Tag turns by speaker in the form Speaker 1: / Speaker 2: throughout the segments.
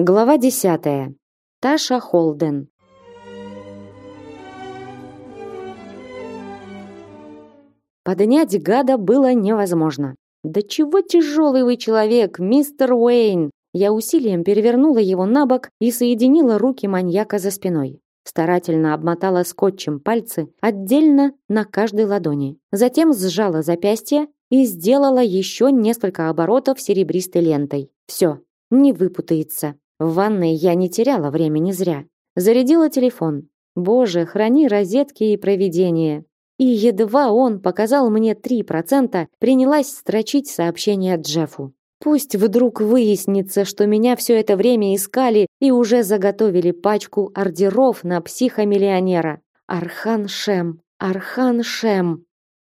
Speaker 1: Глава десятая. Таша Холден. Поднять гада было невозможно. Да чего тяжелый вы человек, мистер Уэйн! Я усилием перевернула его на бок и соединила руки маньяка за спиной. Старательно обмотала скотчем пальцы отдельно на каждой ладони. Затем сжала запястье и сделала еще несколько оборотов серебристой лентой. Все, не выпутается. В ванной я не теряла времени зря. Зарядила телефон. Боже, храни розетки и проведение. И едва он показал мне 3%, принялась строчить сообщение Джеффу. Пусть вдруг выяснится, что меня все это время искали и уже заготовили пачку ордеров на психомиллионера. Архан Шем, Архан Шем.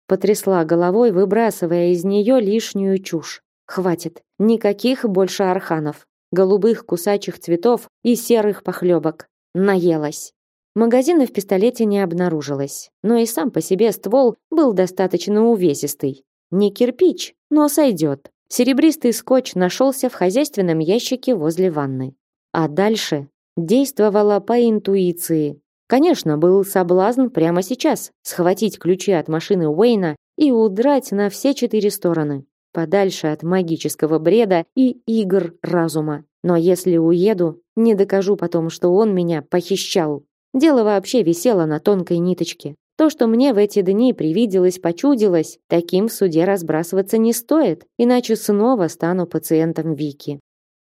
Speaker 1: Потрясла головой, выбрасывая из нее лишнюю чушь. Хватит, никаких больше арханов голубых кусачих цветов и серых похлебок. Наелась. Магазина в пистолете не обнаружилось, но и сам по себе ствол был достаточно увесистый. Не кирпич, но сойдет. Серебристый скотч нашелся в хозяйственном ящике возле ванны. А дальше действовала по интуиции. Конечно, был соблазн прямо сейчас схватить ключи от машины Уэйна и удрать на все четыре стороны подальше от магического бреда и игр разума. Но если уеду, не докажу потом, что он меня похищал. Дело вообще висело на тонкой ниточке. То, что мне в эти дни привиделось, почудилось, таким в суде разбрасываться не стоит, иначе снова стану пациентом Вики.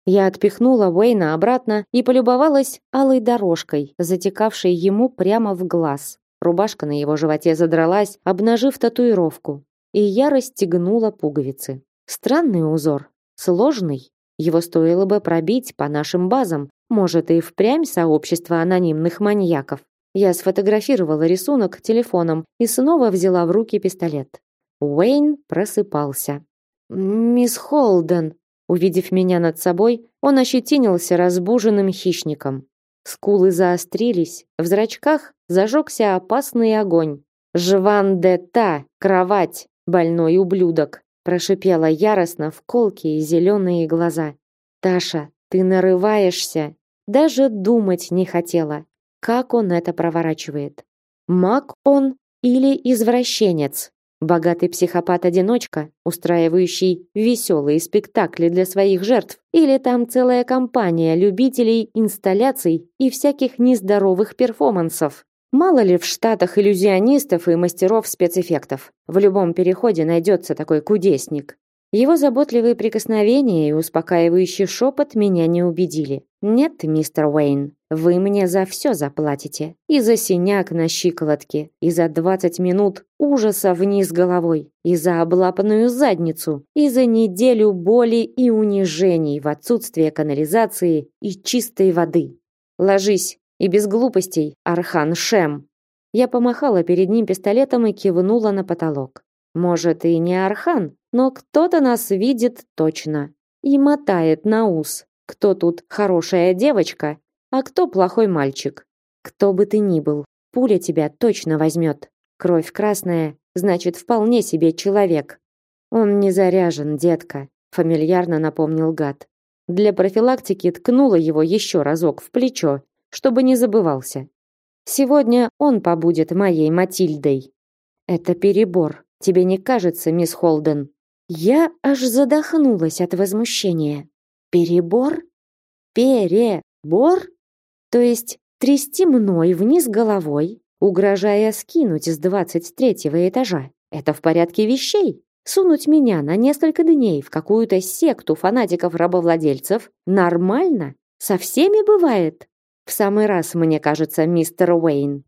Speaker 1: Я отпихнула Уэйна обратно и полюбовалась алой дорожкой, затекавшей ему прямо в глаз. Рубашка на его животе задралась, обнажив татуировку и я расстегнула пуговицы. Странный узор, сложный. Его стоило бы пробить по нашим базам, может и впрямь сообщество анонимных маньяков. Я сфотографировала рисунок телефоном и снова взяла в руки пистолет. Уэйн просыпался. «Мисс Холден», увидев меня над собой, он ощетинился разбуженным хищником. Скулы заострились, в зрачках зажегся опасный огонь. «Жван де та, кровать!» Больной ублюдок, прошипела яростно в колкие зеленые глаза. Таша, ты нарываешься. Даже думать не хотела, как он это проворачивает. Маг он или извращенец? Богатый психопат-одиночка, устраивающий веселые спектакли для своих жертв, или там целая компания любителей инсталляций и всяких нездоровых перформансов. Мало ли в Штатах иллюзионистов и мастеров спецэффектов. В любом переходе найдется такой кудесник. Его заботливые прикосновения и успокаивающий шепот меня не убедили. Нет, мистер Уэйн, вы мне за все заплатите. И за синяк на щиколотке, и за 20 минут ужаса вниз головой, и за облапанную задницу, и за неделю боли и унижений в отсутствие канализации и чистой воды. Ложись, и без глупостей, Архан Шем. Я помахала перед ним пистолетом и кивнула на потолок. Может, и не Архан, но кто-то нас видит точно. И мотает на ус. Кто тут хорошая девочка, а кто плохой мальчик. Кто бы ты ни был, пуля тебя точно возьмет. Кровь красная, значит, вполне себе человек. Он не заряжен, детка, фамильярно напомнил гад. Для профилактики ткнула его еще разок в плечо чтобы не забывался. Сегодня он побудет моей Матильдой. Это перебор. Тебе не кажется, мисс Холден? Я аж задохнулась от возмущения. Перебор? Перебор? То есть трясти мной вниз головой, угрожая скинуть с двадцать третьего этажа. Это в порядке вещей? Сунуть меня на несколько дней в какую-то секту фанатиков-рабовладельцев нормально? Со всеми бывает? В самый раз, мне кажется, мистер Уэйн.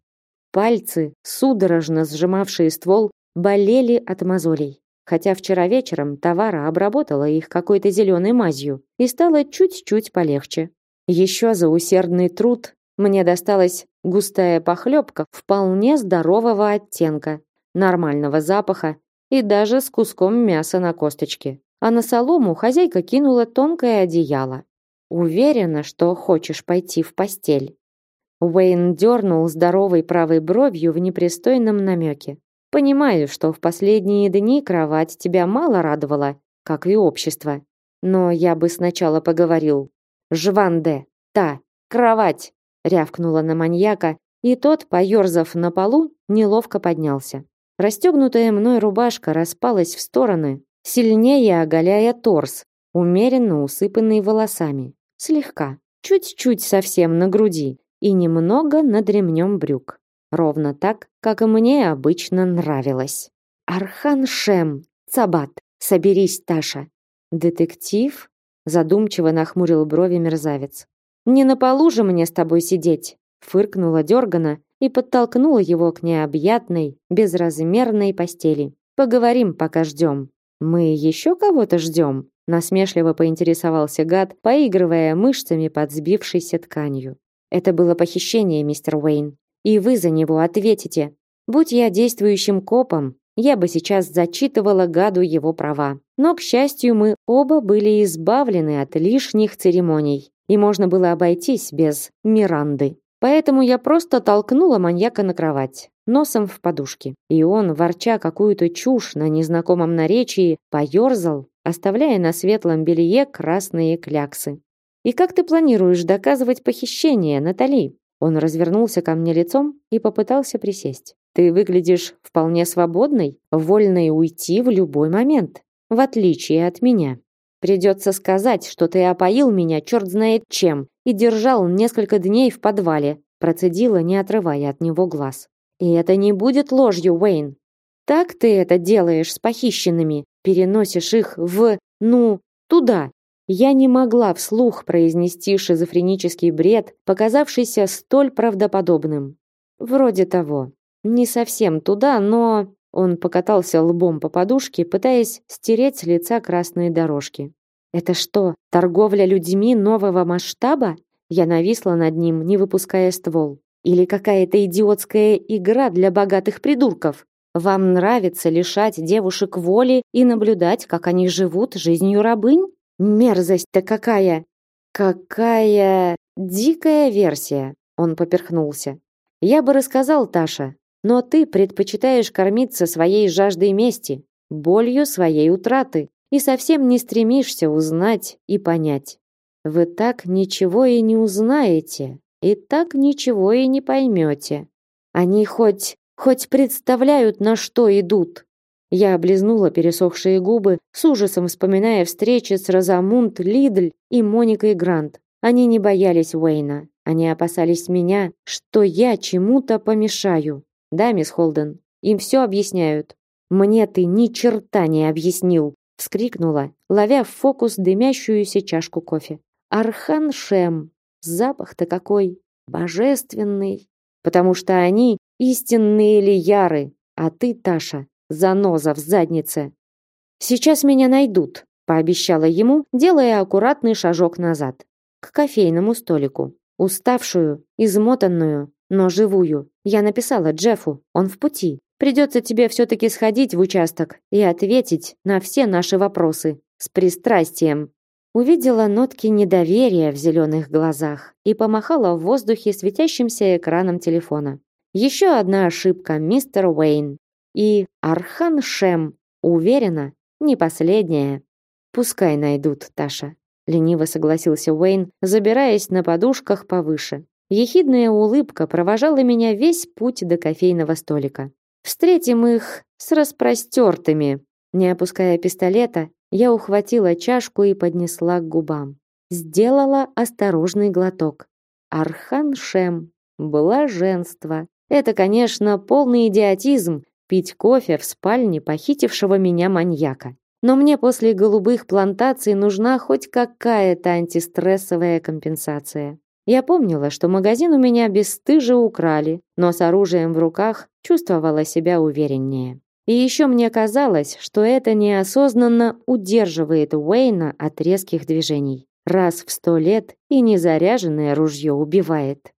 Speaker 1: Пальцы, судорожно сжимавшие ствол, болели от мозолей. Хотя вчера вечером Товара обработала их какой-то зеленой мазью и стало чуть-чуть полегче. Еще за усердный труд мне досталась густая похлебка вполне здорового оттенка, нормального запаха и даже с куском мяса на косточке. А на солому хозяйка кинула тонкое одеяло. Уверена, что хочешь пойти в постель. Уэйн дернул здоровой правой бровью в непристойном намеке. Понимаю, что в последние дни кровать тебя мало радовала, как и общество. Но я бы сначала поговорил. Жванде, та, кровать, рявкнула на маньяка, и тот, поерзав на полу, неловко поднялся. Расстегнутая мной рубашка распалась в стороны, сильнее оголяя торс, умеренно усыпанный волосами, слегка, чуть-чуть совсем на груди и немного над ремнем брюк. Ровно так, как и мне обычно нравилось. Архан Шем, Цабат, соберись, Таша. Детектив? Задумчиво нахмурил брови мерзавец. Не на полу же мне с тобой сидеть. Фыркнула дергана и подтолкнула его к необъятной, безразмерной постели. Поговорим, пока ждем. Мы еще кого-то ждем? Насмешливо поинтересовался гад, поигрывая мышцами под сбившейся тканью. Это было похищение, мистер Уэйн, и вы за него ответите. Будь я действующим копом, я бы сейчас зачитывала гаду его права. Но, к счастью, мы оба были избавлены от лишних церемоний, и можно было обойтись без Миранды. Поэтому я просто толкнула маньяка на кровать, носом в подушке. И он, ворча какую-то чушь на незнакомом наречии, поерзал, оставляя на светлом белье красные кляксы. «И как ты планируешь доказывать похищение, Натали?» Он развернулся ко мне лицом и попытался присесть. «Ты выглядишь вполне свободной, вольной уйти в любой момент, в отличие от меня. Придется сказать, что ты опоил меня черт знает чем и держал несколько дней в подвале, процедила, не отрывая от него глаз. И это не будет ложью, Уэйн. Так ты это делаешь с похищенными, переносишь их в, ну, туда. Я не могла вслух произнести шизофренический бред, показавшийся столь правдоподобным. Вроде того. Не совсем туда, но он покатался лбом по подушке, пытаясь стереть с лица красные дорожки. Это что, торговля людьми нового масштаба? Я нависла над ним, не выпуская ствол. Или какая-то идиотская игра для богатых придурков? Вам нравится лишать девушек воли и наблюдать, как они живут жизнью рабынь? Мерзость-то какая! Какая дикая версия! Он поперхнулся. Я бы рассказал, Таша, но ты предпочитаешь кормиться своей жаждой мести, болью своей утраты и совсем не стремишься узнать и понять. Вы так ничего и не узнаете, и так ничего и не поймете. Они хоть хоть представляют, на что идут. Я облизнула пересохшие губы, с ужасом вспоминая встречи с Розамунд Лидль и Моникой Грант. Они не боялись Уэйна, они опасались меня, что я чему-то помешаю. Да, мисс Холден, им все объясняют. Мне ты ни черта не объяснил, вскрикнула, ловя в фокус дымящуюся чашку кофе. Архан Шем. Запах-то какой божественный, потому что они истинные лияры, а ты, Таша, заноза в заднице. Сейчас меня найдут, пообещала ему, делая аккуратный шажок назад к кофейному столику. Уставшую, измотанную, но живую. Я написала Джеффу, он в пути. Придется тебе все-таки сходить в участок и ответить на все наши вопросы с пристрастием. Увидела нотки недоверия в зеленых глазах и помахала в воздухе светящимся экраном телефона. Еще одна ошибка, мистер Уэйн. И Архан Шем, уверена, не последняя. Пускай найдут, Таша. Лениво согласился Уэйн, забираясь на подушках повыше. Ехидная улыбка провожала меня весь путь до кофейного столика. Встретим их с распростертыми. Не опуская пистолета, я ухватила чашку и поднесла к губам. Сделала осторожный глоток. Архан Шем. Блаженство. Это, конечно, полный идиотизм пить кофе в спальне похитившего меня маньяка. Но мне после голубых плантаций нужна хоть какая-то антистрессовая компенсация. Я помнила, что магазин у меня бесстыже украли, но с оружием в руках чувствовала себя увереннее. И еще мне казалось, что это неосознанно удерживает Уэйна от резких движений. Раз в сто лет и незаряженное ружье убивает.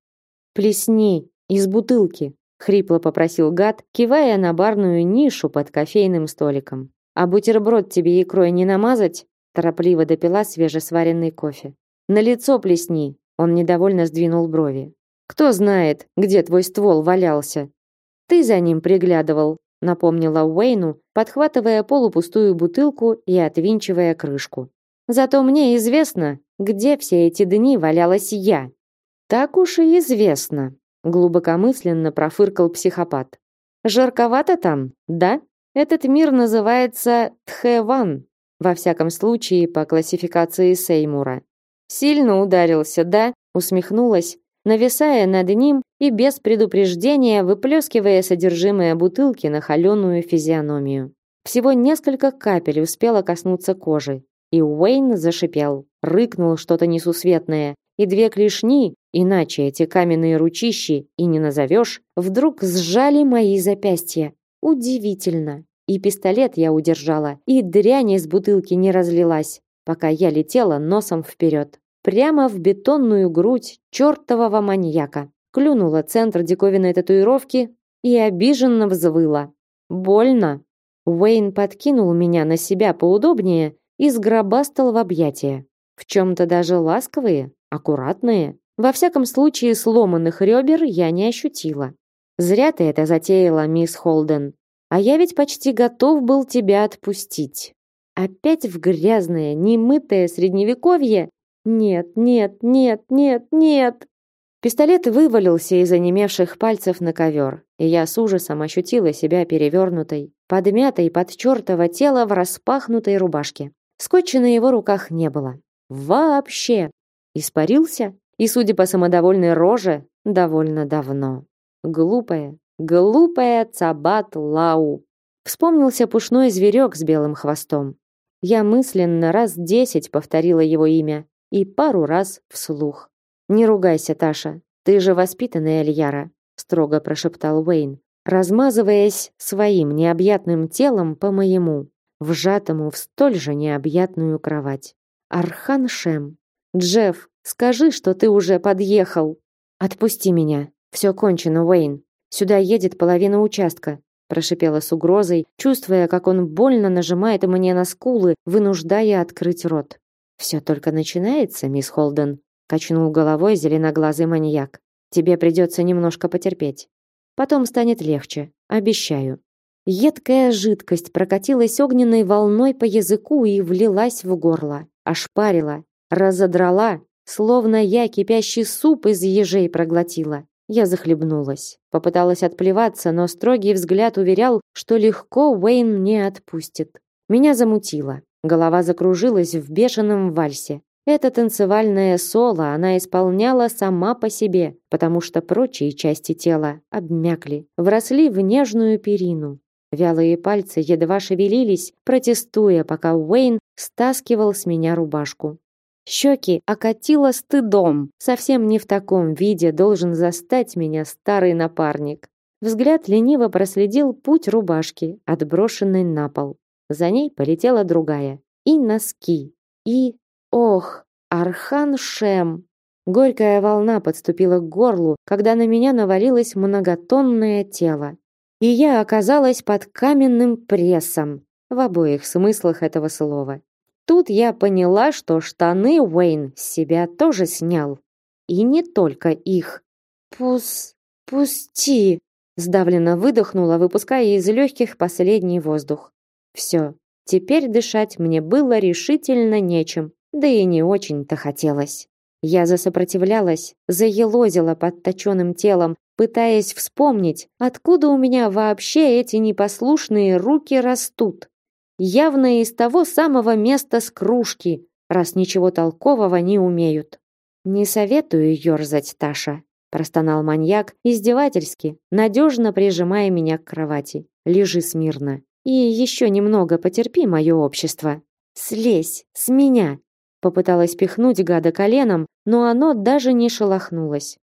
Speaker 1: «Плесни из бутылки», — хрипло попросил гад, кивая на барную нишу под кофейным столиком. «А бутерброд тебе икрой не намазать?» Торопливо допила свежесваренный кофе. «На лицо плесни, он недовольно сдвинул брови. Кто знает, где твой ствол валялся? Ты за ним приглядывал, напомнила Уэйну, подхватывая полупустую бутылку и отвинчивая крышку. Зато мне известно, Где все эти дни валялась я? Так уж и известно, глубокомысленно профыркал психопат. Жарковато там, да? Этот мир называется Тхэван, во всяком случае по классификации Сеймура. Сильно ударился, да? Усмехнулась, нависая над ним и без предупреждения выплескивая содержимое бутылки на холеную физиономию. Всего несколько капель успело коснуться кожи, и Уэйн зашипел, рыкнул что-то несусветное, и две клешни, иначе эти каменные ручищи и не назовешь, вдруг сжали мои запястья. Удивительно. И пистолет я удержала, и дрянь из бутылки не разлилась, пока я летела носом вперед. Прямо в бетонную грудь чертового маньяка. Клюнула центр диковинной татуировки и обиженно взвыла. Больно. Уэйн подкинул меня на себя поудобнее и сгробастал в объятия. В чем-то даже ласковые, аккуратные. Во всяком случае, сломанных ребер я не ощутила. Зря ты это затеяла, мисс Холден. А я ведь почти готов был тебя отпустить. Опять в грязное, немытое средневековье? Нет, нет, нет, нет, нет. Пистолет вывалился из онемевших пальцев на ковер, и я с ужасом ощутила себя перевернутой, подмятой под чертово тело в распахнутой рубашке. Скотча на его руках не было. Вообще. Испарился, и, судя по самодовольной роже, довольно давно. Глупая, Глупая Цабат Лау. Вспомнился пушной зверек с белым хвостом. Я мысленно раз десять повторила его имя и пару раз вслух. «Не ругайся, Таша, ты же воспитанная Эльяра», строго прошептал Уэйн, размазываясь своим необъятным телом по моему, вжатому в столь же необъятную кровать. «Архан Шем, Джефф, скажи, что ты уже подъехал!» «Отпусти меня, все кончено, Уэйн», Сюда едет половина участка, прошипела с угрозой, чувствуя, как он больно нажимает мне на скулы, вынуждая открыть рот. Все только начинается, мисс Холден, качнул головой зеленоглазый маньяк. Тебе придется немножко потерпеть. Потом станет легче, обещаю. Едкая жидкость прокатилась огненной волной по языку и влилась в горло, ошпарила, разодрала, словно я кипящий суп из ежей проглотила. Я захлебнулась. Попыталась отплеваться, но строгий взгляд уверял, что легко Уэйн не отпустит. Меня замутило. Голова закружилась в бешеном вальсе. Это танцевальное соло она исполняла сама по себе, потому что прочие части тела обмякли, вросли в нежную перину. Вялые пальцы едва шевелились, протестуя, пока Уэйн стаскивал с меня рубашку. Щеки окатило стыдом. Совсем не в таком виде должен застать меня старый напарник. Взгляд лениво проследил путь рубашки, отброшенной на пол. За ней полетела другая. И носки. И... Ох, Архан Шем. Горькая волна подступила к горлу, когда на меня навалилось многотонное тело. И я оказалась под каменным прессом в обоих смыслах этого слова. Тут я поняла, что штаны Уэйн с себя тоже снял. И не только их. «Пус... пусти!» Сдавленно выдохнула, выпуская из легких последний воздух. Все, теперь дышать мне было решительно нечем, да и не очень-то хотелось. Я засопротивлялась, заелозила под точенным телом, пытаясь вспомнить, откуда у меня вообще эти непослушные руки растут явно из того самого места с кружки, раз ничего толкового не умеют. Не советую ерзать, Таша, простонал маньяк издевательски, надежно прижимая меня к кровати. Лежи смирно. И еще немного потерпи мое общество. Слезь с меня. Попыталась пихнуть гада коленом, но оно даже не шелохнулось.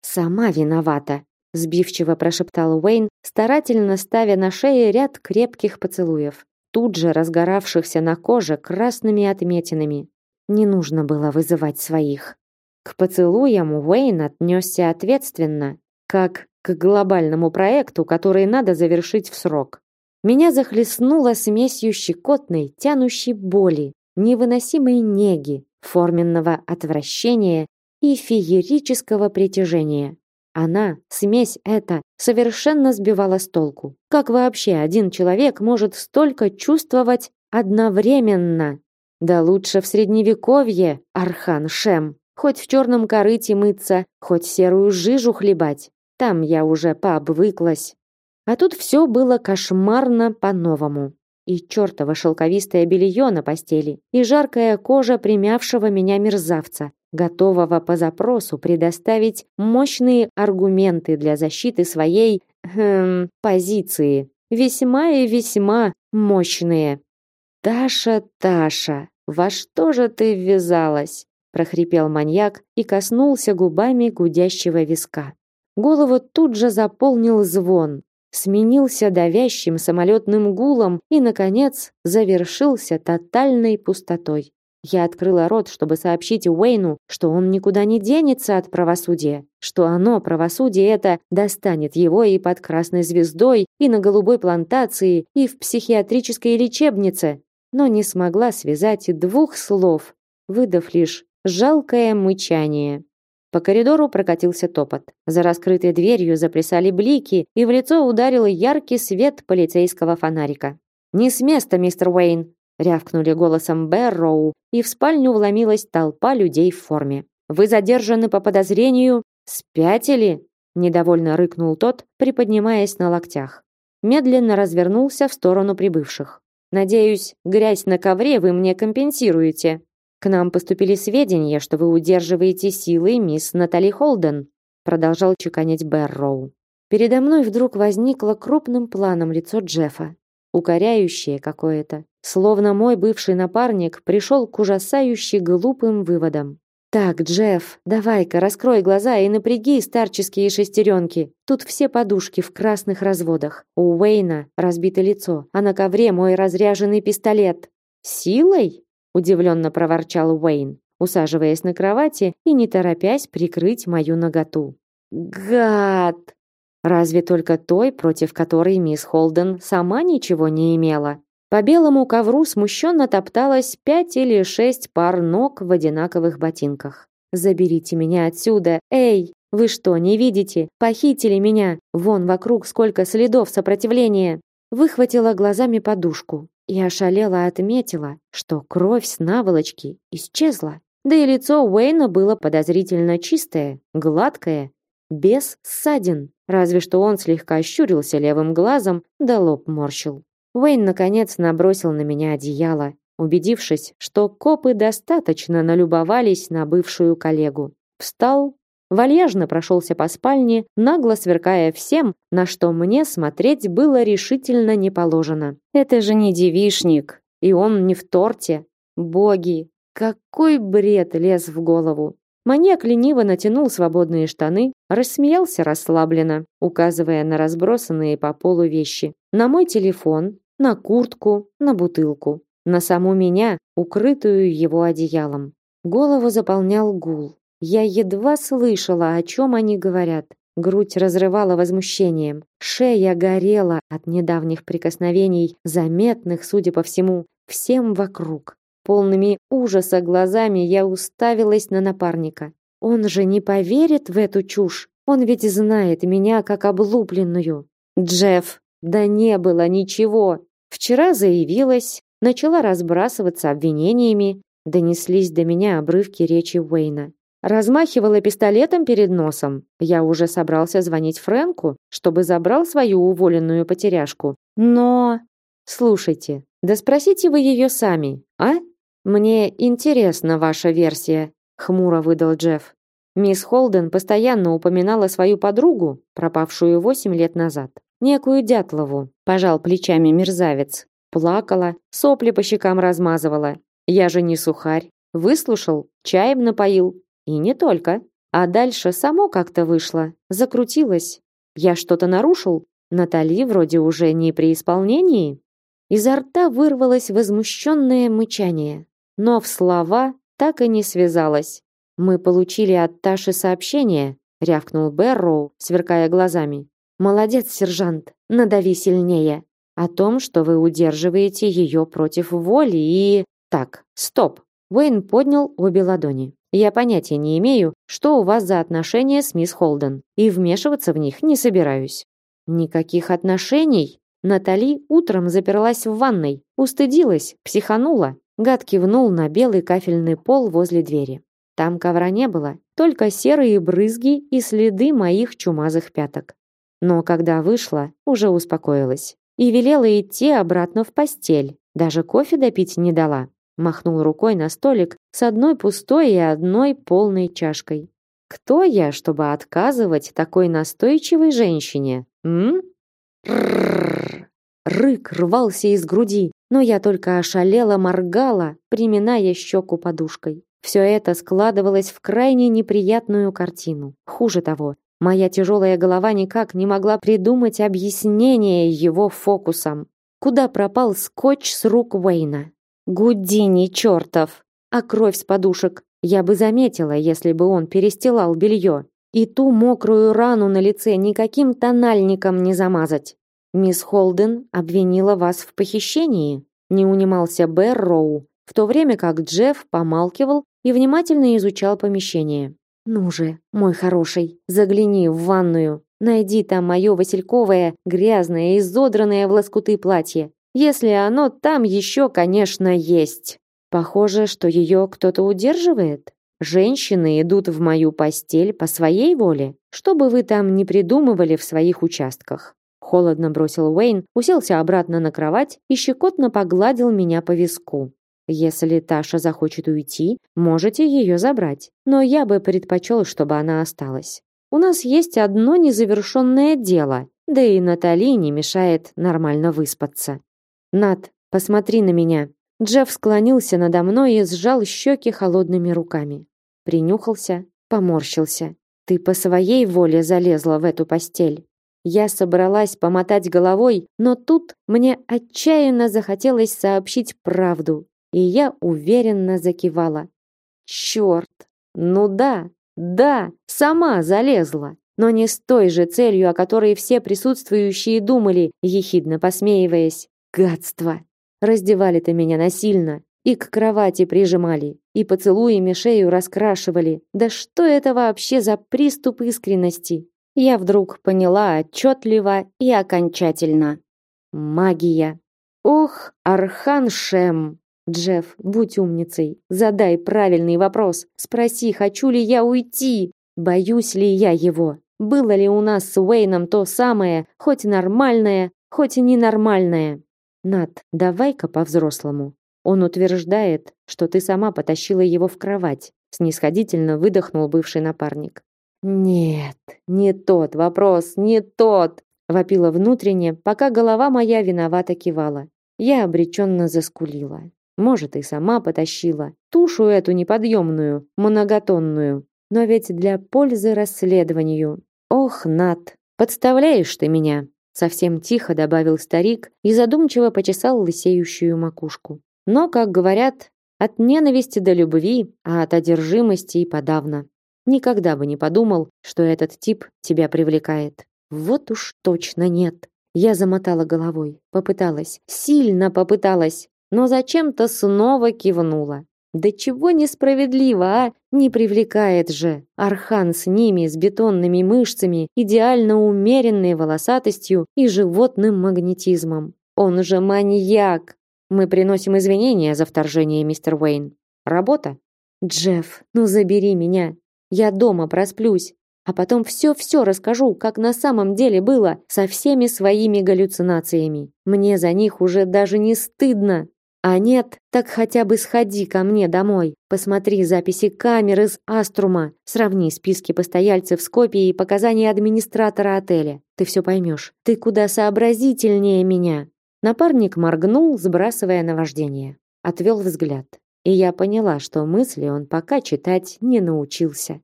Speaker 1: Сама виновата, сбивчиво прошептал Уэйн, старательно ставя на шее ряд крепких поцелуев тут же разгоравшихся на коже красными отметинами. Не нужно было вызывать своих. К поцелуям Уэйн отнесся ответственно, как к глобальному проекту, который надо завершить в срок. Меня захлестнуло смесью щекотной, тянущей боли, невыносимой неги, форменного отвращения и феерического притяжения. Она, смесь эта, совершенно сбивала с толку. Как вообще один человек может столько чувствовать одновременно? Да лучше в средневековье, Архан Шем. Хоть в черном корыте мыться, хоть серую жижу хлебать. Там я уже пообвыклась. А тут все было кошмарно по-новому. И чертово шелковистое белье на постели, и жаркая кожа примявшего меня мерзавца, готового по запросу предоставить мощные аргументы для защиты своей хм, позиции. Весьма и весьма мощные. «Таша, Таша, во что же ты ввязалась?» прохрипел маньяк и коснулся губами гудящего виска. Голову тут же заполнил звон, сменился давящим самолетным гулом и, наконец, завершился тотальной пустотой. Я открыла рот, чтобы сообщить Уэйну, что он никуда не денется от правосудия, что оно, правосудие это, достанет его и под красной звездой, и на голубой плантации, и в психиатрической лечебнице, но не смогла связать двух слов, выдав лишь жалкое мычание. По коридору прокатился топот. За раскрытой дверью заплясали блики, и в лицо ударил яркий свет полицейского фонарика. «Не с места, мистер Уэйн!» Рявкнули голосом Бэрроу, и в спальню вломилась толпа людей в форме. «Вы задержаны по подозрению? Спятили?» недовольно рыкнул тот, приподнимаясь на локтях. Медленно развернулся в сторону прибывших. «Надеюсь, грязь на ковре вы мне компенсируете», к нам поступили сведения, что вы удерживаете силой мисс Натали Холден, продолжал чеканить Берроу. Передо мной вдруг возникло крупным планом лицо Джеффа, укоряющее какое-то, словно мой бывший напарник пришел к ужасающе глупым выводам. Так, Джефф, давай-ка раскрой глаза и напряги старческие шестеренки. Тут все подушки в красных разводах. У Уэйна разбито лицо, а на ковре мой разряженный пистолет. Силой? удивленно проворчал Уэйн, усаживаясь на кровати и не торопясь прикрыть мою наготу. Гад! Разве только той, против которой мисс Холден сама ничего не имела. По белому ковру смущенно топталось пять или шесть пар ног в одинаковых ботинках. «Заберите меня отсюда! Эй, вы что, не видите? Похитили меня! Вон вокруг сколько следов сопротивления!» Выхватила глазами подушку и ошалела отметила, что кровь с наволочки исчезла. Да и лицо Уэйна было подозрительно чистое, гладкое, без ссадин, разве что он слегка ощурился левым глазом, да лоб морщил. Уэйн наконец набросил на меня одеяло, убедившись, что копы достаточно налюбовались на бывшую коллегу. Встал, вальяжно прошелся по спальне, нагло сверкая всем, на что мне смотреть было решительно не положено. Это же не девишник, и он не в торте. Боги, какой бред лез в голову. Маньяк лениво натянул свободные штаны, рассмеялся расслабленно, указывая на разбросанные по полу вещи. На мой телефон, на куртку, на бутылку, на саму меня, укрытую его одеялом. Голову заполнял гул. Я едва слышала, о чем они говорят. Грудь разрывала возмущением, шея горела от недавних прикосновений, заметных, судя по всему, всем вокруг. Полными ужаса глазами я уставилась на напарника. Он же не поверит в эту чушь. Он ведь знает меня как облупленную. Джефф, да не было ничего. Вчера заявилась, начала разбрасываться обвинениями, донеслись до меня обрывки речи Уэйна. Размахивала пистолетом перед носом. Я уже собрался звонить Фрэнку, чтобы забрал свою уволенную потеряшку. Но... Слушайте, да спросите вы ее сами, а? Мне интересна ваша версия, хмуро выдал Джефф. Мисс Холден постоянно упоминала свою подругу, пропавшую восемь лет назад. Некую Дятлову, пожал плечами мерзавец. Плакала, сопли по щекам размазывала. Я же не сухарь. Выслушал, чаем напоил, и не только. А дальше само как-то вышло, закрутилось. Я что-то нарушил? Натали вроде уже не при исполнении. Изо рта вырвалось возмущенное мычание, но в слова так и не связалось. Мы получили от Таши сообщение, рявкнул Берроу, сверкая глазами. Молодец, сержант, надави сильнее. О том, что вы удерживаете ее против воли и... Так, стоп. Уэйн поднял обе ладони. Я понятия не имею, что у вас за отношения с мисс Холден, и вмешиваться в них не собираюсь. Никаких отношений. Натали утром заперлась в ванной, устыдилась, психанула. Гад кивнул на белый кафельный пол возле двери. Там ковра не было, только серые брызги и следы моих чумазых пяток. Но когда вышла, уже успокоилась и велела идти обратно в постель. Даже кофе допить не дала. Махнул рукой на столик с одной пустой и одной полной чашкой. Кто я, чтобы отказывать такой настойчивой женщине? М? Рык рвался из груди, но я только ошалела моргала, приминая щеку подушкой. Все это складывалось в крайне неприятную картину. Хуже того, моя тяжелая голова никак не могла придумать объяснение его фокусам. Куда пропал скотч с рук Уэйна? Гудини чертов! А кровь с подушек? Я бы заметила, если бы он перестилал белье. И ту мокрую рану на лице никаким тональником не замазать. Мисс Холден обвинила вас в похищении, не унимался Бэрроу, в то время как Джефф помалкивал и внимательно изучал помещение. Ну же, мой хороший, загляни в ванную. Найди там мое васильковое, грязное, изодранное в лоскуты платье. Если оно там еще, конечно, есть. Похоже, что ее кто-то удерживает. Женщины идут в мою постель по своей воле, что бы вы там ни придумывали в своих участках. Холодно бросил Уэйн, уселся обратно на кровать и щекотно погладил меня по виску. Если Таша захочет уйти, можете ее забрать. Но я бы предпочел, чтобы она осталась. У нас есть одно незавершенное дело, да и Натали не мешает нормально выспаться. Над, посмотри на меня. Джефф склонился надо мной и сжал щеки холодными руками. Принюхался, поморщился. Ты по своей воле залезла в эту постель. Я собралась помотать головой, но тут мне отчаянно захотелось сообщить правду, и я уверенно закивала. Черт! Ну да, да, сама залезла, но не с той же целью, о которой все присутствующие думали, ехидно посмеиваясь. Гадство! Раздевали-то меня насильно, и к кровати прижимали, и поцелуями шею раскрашивали. Да что это вообще за приступ искренности? я вдруг поняла отчетливо и окончательно. Магия. Ох, Архан Шем. Джефф, будь умницей, задай правильный вопрос. Спроси, хочу ли я уйти, боюсь ли я его. Было ли у нас с Уэйном то самое, хоть нормальное, хоть и ненормальное? Над, давай-ка по-взрослому. Он утверждает, что ты сама потащила его в кровать. Снисходительно выдохнул бывший напарник. Нет, не тот вопрос, не тот, вопила внутренне, пока голова моя виновато кивала. Я обреченно заскулила. Может, и сама потащила тушу эту неподъемную, многотонную. Но ведь для пользы расследованию. Ох, Над, подставляешь ты меня, совсем тихо добавил старик и задумчиво почесал лысеющую макушку. Но, как говорят, от ненависти до любви, а от одержимости и подавно. Никогда бы не подумал, что этот тип тебя привлекает. Вот уж точно нет. Я замотала головой, попыталась, сильно попыталась, но зачем-то снова кивнула. Да чего несправедливо, а? Не привлекает же. Архан с ними, с бетонными мышцами, идеально умеренной волосатостью и животным магнетизмом. Он же маньяк. Мы приносим извинения за вторжение, мистер Уэйн. Работа? Джефф, ну забери меня. Я дома просплюсь, а потом все-все расскажу, как на самом деле было, со всеми своими галлюцинациями. Мне за них уже даже не стыдно. А нет, так хотя бы сходи ко мне домой. Посмотри записи камер из Аструма, сравни списки постояльцев с копией и показания администратора отеля. Ты все поймешь. Ты куда сообразительнее меня. Напарник моргнул, сбрасывая наваждение. Отвел взгляд и я поняла, что мысли он пока читать не научился.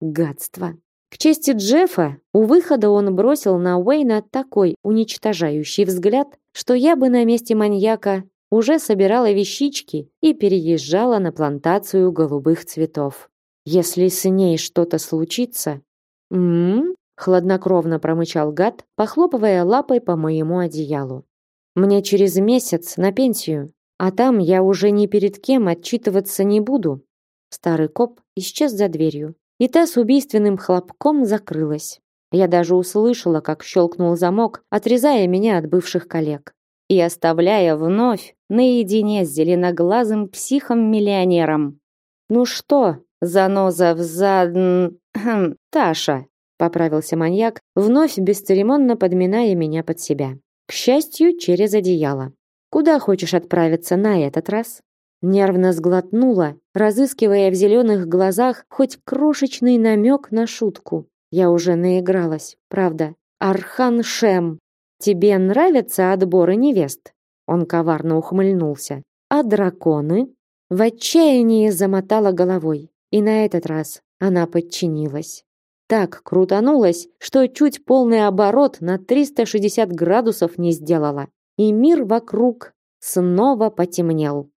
Speaker 1: Гадство. К чести Джеффа, у выхода он бросил на Уэйна такой уничтожающий взгляд, что я бы на месте маньяка уже собирала вещички и переезжала на плантацию голубых цветов. Если с ней что-то случится... М-м, хладнокровно промычал гад, похлопывая лапой по моему одеялу. Мне через месяц на пенсию, а там я уже ни перед кем отчитываться не буду. Старый коп исчез за дверью, и та с убийственным хлопком закрылась. Я даже услышала, как щелкнул замок, отрезая меня от бывших коллег и оставляя вновь наедине с зеленоглазым психом-миллионером. «Ну что, заноза в зад... Хм, Таша!» — поправился маньяк, вновь бесцеремонно подминая меня под себя. К счастью, через одеяло. «Куда хочешь отправиться на этот раз?» Нервно сглотнула, разыскивая в зеленых глазах хоть крошечный намек на шутку. Я уже наигралась, правда. Архан Шем, тебе нравятся отборы невест? Он коварно ухмыльнулся. А драконы? В отчаянии замотала головой. И на этот раз она подчинилась. Так крутанулась, что чуть полный оборот на 360 градусов не сделала. И мир вокруг снова потемнел.